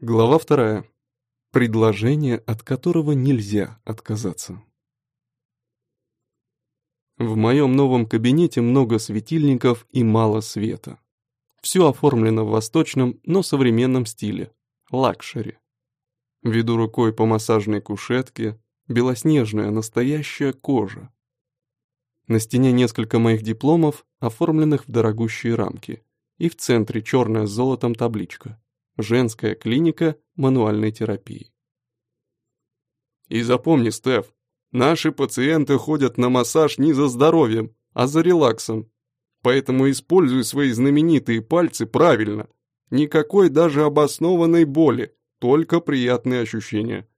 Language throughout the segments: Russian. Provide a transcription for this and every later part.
Глава вторая. Предложение, от которого нельзя отказаться. В моем новом кабинете много светильников и мало света. Все оформлено в восточном, но современном стиле. Luxury. Веду рукой по массажной кушетке, белоснежная настоящая кожа. На стене несколько моих дипломов, оформленных в дорогущие рамки, и в центре черная с золотом табличка Женская клиника мануальной терапии. И запомни, Стеф, наши пациенты ходят на массаж не за здоровьем, а за релаксом. Поэтому используй свои знаменитые пальцы правильно. Никакой даже обоснованной боли, только приятные ощущения.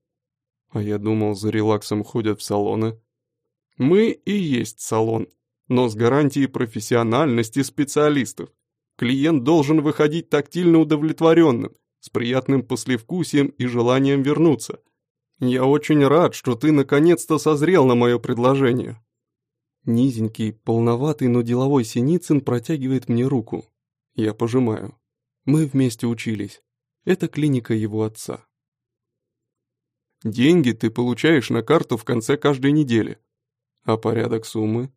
А я думал, за релаксом ходят в салоны. Мы и есть салон, но с гарантией профессиональности специалистов. Клиент должен выходить тактильно удовлетворенным, с приятным послевкусием и желанием вернуться. Я очень рад, что ты наконец-то созрел на мое предложение». Низенький, полноватый, но деловой Синицын протягивает мне руку. Я пожимаю. Мы вместе учились. Это клиника его отца. Деньги ты получаешь на карту в конце каждой недели. А порядок суммы?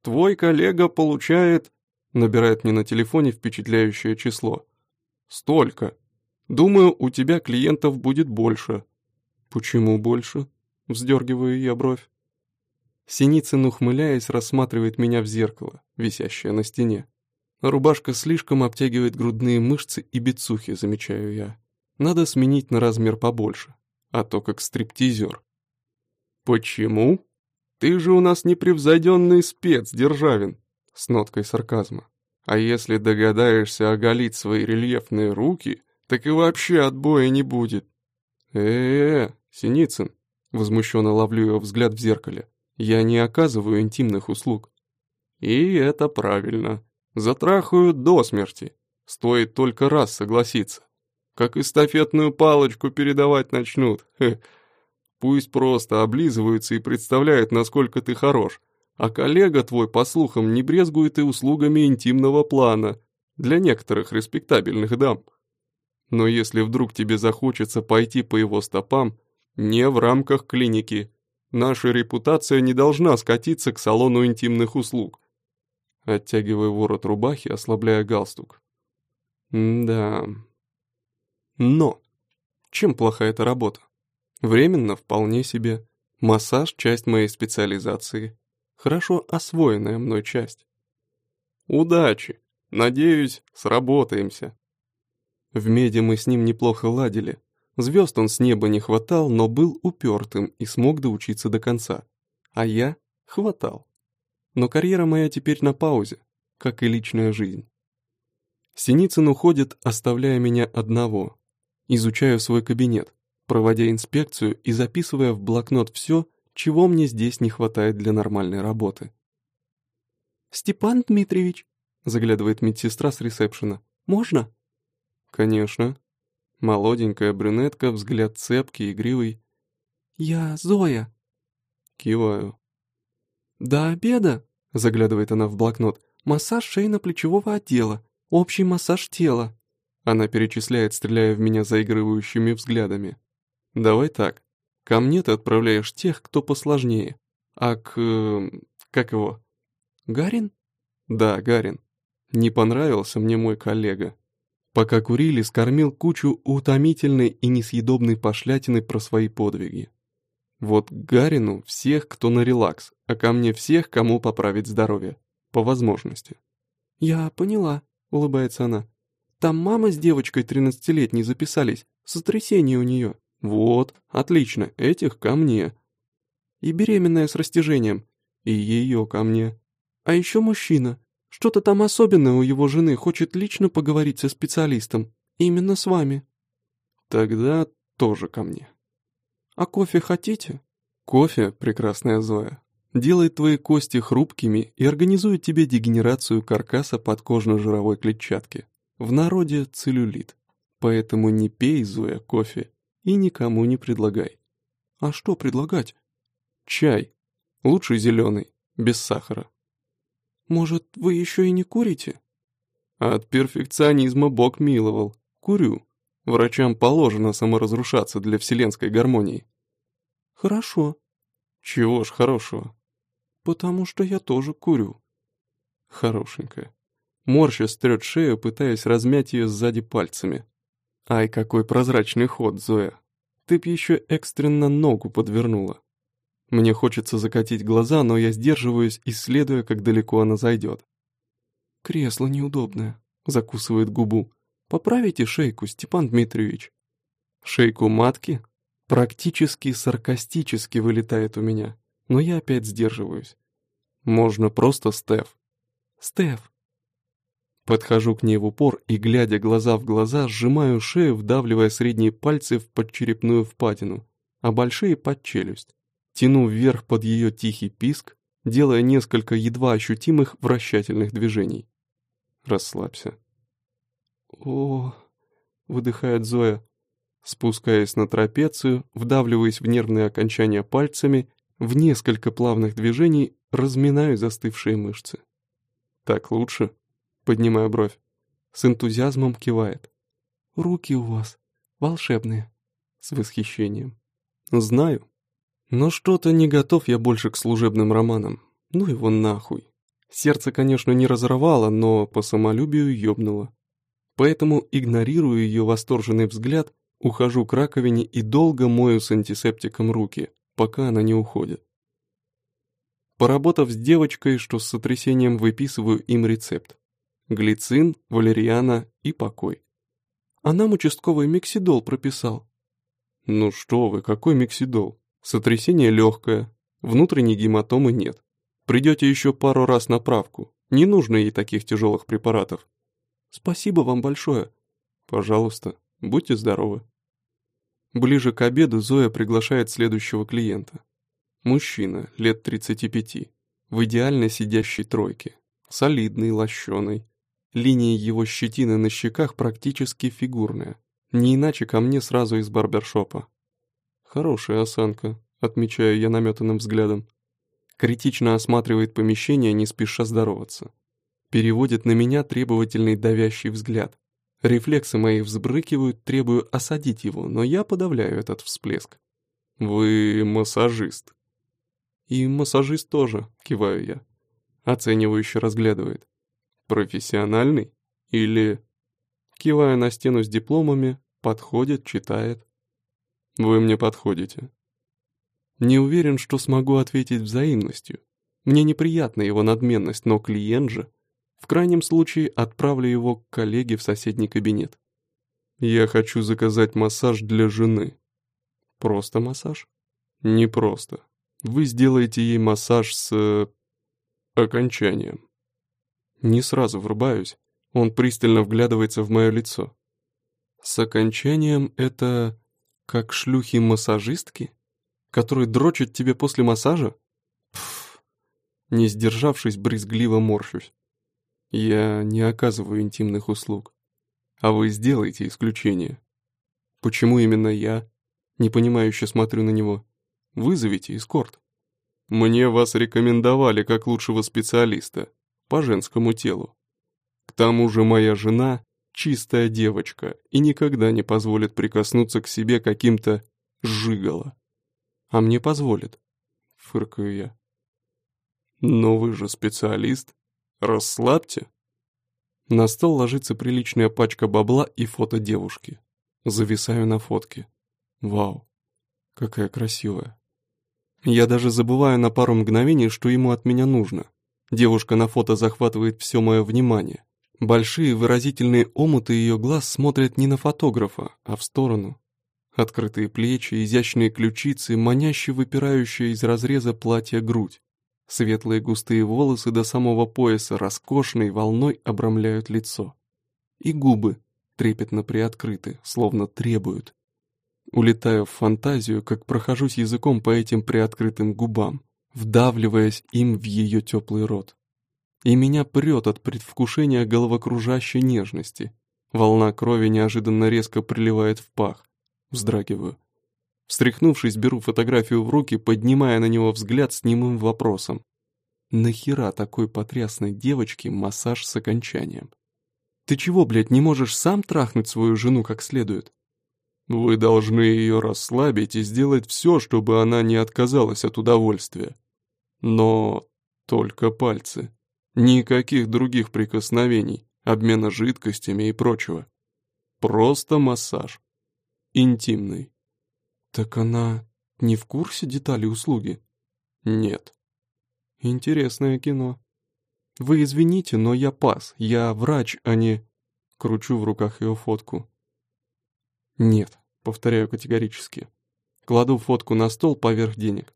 Твой коллега получает Набирает мне на телефоне впечатляющее число. Столько. Думаю, у тебя клиентов будет больше. Почему больше? Вздергиваю я бровь. Синицын, ухмыляясь, рассматривает меня в зеркало, висящее на стене. Рубашка слишком обтягивает грудные мышцы и бицухи, замечаю я. Надо сменить на размер побольше, а то как стриптизер. «Почему? Ты же у нас непревзойденный спец, Державин с ноткой сарказма. А если догадаешься оголить свои рельефные руки, так и вообще отбоя не будет. э э Синицын, возмущенно ловлю его взгляд в зеркале, я не оказываю интимных услуг. И это правильно. Затрахаю до смерти. Стоит только раз согласиться. Как эстафетную палочку передавать начнут. Хе. Пусть просто облизываются и представляют, насколько ты хорош, а коллега твой, по слухам, не брезгует и услугами интимного плана для некоторых респектабельных дам. Но если вдруг тебе захочется пойти по его стопам, не в рамках клиники. Наша репутация не должна скатиться к салону интимных услуг. Оттягивая ворот рубахи, ослабляя галстук. Да. Но. Чем плоха эта работа? Временно вполне себе. Массаж – часть моей специализации хорошо освоенная мной часть. Удачи! Надеюсь, сработаемся. В меди мы с ним неплохо ладили. Звезд он с неба не хватал, но был упертым и смог доучиться до конца. А я хватал. Но карьера моя теперь на паузе, как и личная жизнь. Синицын уходит, оставляя меня одного. Изучаю свой кабинет, проводя инспекцию и записывая в блокнот все, чего мне здесь не хватает для нормальной работы. «Степан Дмитриевич», — заглядывает медсестра с ресепшена, — «можно?» «Конечно». Молоденькая брюнетка, взгляд цепкий, игривый. «Я Зоя». Киваю. «До обеда», — заглядывает она в блокнот, — «массаж шейно-плечевого отдела, общий массаж тела». Она перечисляет, стреляя в меня заигрывающими взглядами. «Давай так. Ко мне ты отправляешь тех, кто посложнее. А к... как его? Гарин? Да, Гарин. Не понравился мне мой коллега. Пока курили, скормил кучу утомительной и несъедобной пошлятины про свои подвиги. Вот Гарину всех, кто на релакс, а ко мне всех, кому поправить здоровье. По возможности. «Я поняла», — улыбается она. «Там мама с девочкой тринадцатилетней записались. Сотрясение у нее. «Вот, отлично, этих ко мне». «И беременная с растяжением». «И ее ко мне». «А еще мужчина. Что-то там особенное у его жены, хочет лично поговорить со специалистом. Именно с вами». «Тогда тоже ко мне». «А кофе хотите?» «Кофе, прекрасная Зоя, делает твои кости хрупкими и организует тебе дегенерацию каркаса подкожно-жировой клетчатки. В народе целлюлит. Поэтому не пей, Зоя, кофе, и никому не предлагай. А что предлагать? Чай. Лучше зеленый, без сахара. Может, вы еще и не курите? От перфекционизма Бог миловал. Курю. Врачам положено саморазрушаться для вселенской гармонии. Хорошо. Чего ж хорошего? Потому что я тоже курю. Хорошенькая. Морща стрет шею, пытаясь размять ее сзади пальцами. Ай, какой прозрачный ход, Зоя. Ты б еще экстренно ногу подвернула. Мне хочется закатить глаза, но я сдерживаюсь, исследуя, как далеко она зайдет. Кресло неудобное, закусывает губу. Поправите шейку, Степан Дмитриевич. Шейку матки? Практически саркастически вылетает у меня, но я опять сдерживаюсь. Можно просто Стеф. Стеф. Подхожу к ней в упор и, глядя глаза в глаза, сжимаю шею, вдавливая средние пальцы в подчерепную впадину, а большие под челюсть. Тяну вверх под ее тихий писк, делая несколько едва ощутимых вращательных движений. Расслабься. О, выдыхает Зоя. Спускаясь на трапецию, вдавливаясь в нервные окончания пальцами, в несколько плавных движений разминаю застывшие мышцы. Так лучше? Поднимая бровь. С энтузиазмом кивает. «Руки у вас волшебные», с восхищением. «Знаю. Но что-то не готов я больше к служебным романам. Ну его нахуй. Сердце, конечно, не разорвало, но по самолюбию ёбнуло. Поэтому игнорирую ее восторженный взгляд, ухожу к раковине и долго мою с антисептиком руки, пока она не уходит. Поработав с девочкой, что с сотрясением выписываю им рецепт глицин, валериана и покой. А нам участковый миксидол прописал. Ну что вы, какой миксидол? Сотрясение легкое, внутренней гематомы нет. Придете еще пару раз на правку, не нужно ей таких тяжелых препаратов. Спасибо вам большое. Пожалуйста, будьте здоровы. Ближе к обеду Зоя приглашает следующего клиента. Мужчина, лет 35, в идеально сидящей тройке, солидный, лощеный, Линия его щетины на щеках практически фигурная. Не иначе ко мне сразу из барбершопа. Хорошая осанка, отмечаю я наметанным взглядом. Критично осматривает помещение, не спеша здороваться. Переводит на меня требовательный давящий взгляд. Рефлексы мои взбрыкивают, требую осадить его, но я подавляю этот всплеск. «Вы массажист». «И массажист тоже», — киваю я. Оценивающе разглядывает. Профессиональный? Или... Кивая на стену с дипломами, подходит, читает. Вы мне подходите. Не уверен, что смогу ответить взаимностью. Мне неприятна его надменность, но клиент же. В крайнем случае отправлю его к коллеге в соседний кабинет. Я хочу заказать массаж для жены. Просто массаж? Не просто. Вы сделаете ей массаж с... Э, окончанием. Не сразу врубаюсь, он пристально вглядывается в мое лицо. С окончанием это как шлюхи-массажистки, которые дрочат тебе после массажа? Пф, не сдержавшись, брезгливо морщусь. Я не оказываю интимных услуг. А вы сделаете исключение. Почему именно я? Непонимающе смотрю на него. Вызовите эскорт. Мне вас рекомендовали как лучшего специалиста по женскому телу. К тому же моя жена — чистая девочка и никогда не позволит прикоснуться к себе каким-то жигало. А мне позволит, фыркаю я. Но вы же специалист, расслабьте. На стол ложится приличная пачка бабла и фото девушки. Зависаю на фотке. Вау, какая красивая. Я даже забываю на пару мгновений, что ему от меня нужно. Девушка на фото захватывает все мое внимание. Большие выразительные омуты ее глаз смотрят не на фотографа, а в сторону. Открытые плечи, изящные ключицы, маняще выпирающая из разреза платья грудь. Светлые густые волосы до самого пояса роскошной волной обрамляют лицо. И губы трепетно приоткрыты, словно требуют. Улетаю в фантазию, как прохожусь языком по этим приоткрытым губам вдавливаясь им в ее теплый рот. И меня прет от предвкушения головокружащей нежности. Волна крови неожиданно резко приливает в пах. Вздрагиваю. Встряхнувшись, беру фотографию в руки, поднимая на него взгляд с немым вопросом. Нахера такой потрясной девочке массаж с окончанием? Ты чего, блядь, не можешь сам трахнуть свою жену как следует? Вы должны ее расслабить и сделать все, чтобы она не отказалась от удовольствия. Но только пальцы. Никаких других прикосновений, обмена жидкостями и прочего. Просто массаж. Интимный. Так она не в курсе деталей услуги? Нет. Интересное кино. Вы извините, но я пас. Я врач, а не... Кручу в руках ее фотку. Нет, повторяю категорически. Кладу фотку на стол поверх денег.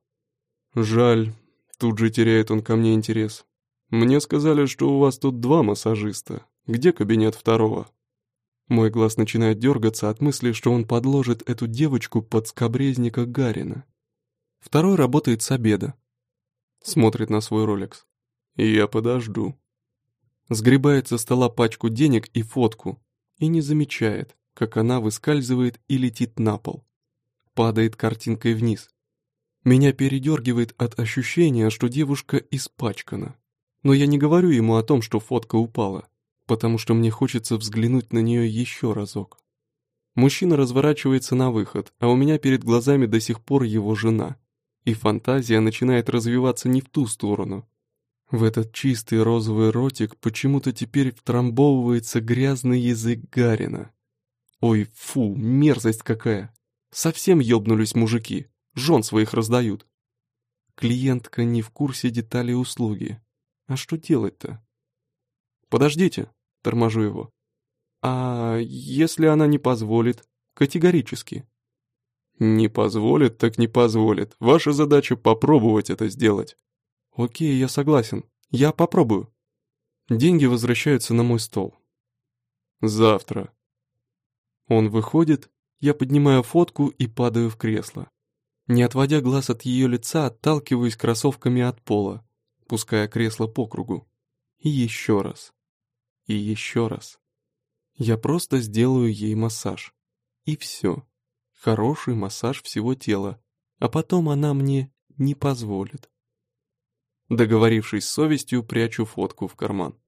Жаль, тут же теряет он ко мне интерес. Мне сказали, что у вас тут два массажиста. Где кабинет второго? Мой глаз начинает дергаться от мысли, что он подложит эту девочку под скобрезника Гарина. Второй работает с обеда. Смотрит на свой роликс. Я подожду. Сгребает со стола пачку денег и фотку. И не замечает, как она выскальзывает и летит на пол. Падает картинкой вниз. Меня передергивает от ощущения, что девушка испачкана. Но я не говорю ему о том, что фотка упала потому что мне хочется взглянуть на нее еще разок. Мужчина разворачивается на выход, а у меня перед глазами до сих пор его жена. И фантазия начинает развиваться не в ту сторону. В этот чистый розовый ротик почему-то теперь втрамбовывается грязный язык Гарина. Ой, фу, мерзость какая! Совсем ёбнулись мужики, жен своих раздают. Клиентка не в курсе деталей услуги. А что делать-то? Подождите, торможу его. «А если она не позволит? Категорически». «Не позволит, так не позволит. Ваша задача попробовать это сделать». «Окей, я согласен. Я попробую». Деньги возвращаются на мой стол. «Завтра». Он выходит, я поднимаю фотку и падаю в кресло. Не отводя глаз от ее лица, отталкиваюсь кроссовками от пола, пуская кресло по кругу. И еще раз. И еще раз. Я просто сделаю ей массаж. И все. Хороший массаж всего тела. А потом она мне не позволит. Договорившись с совестью, прячу фотку в карман.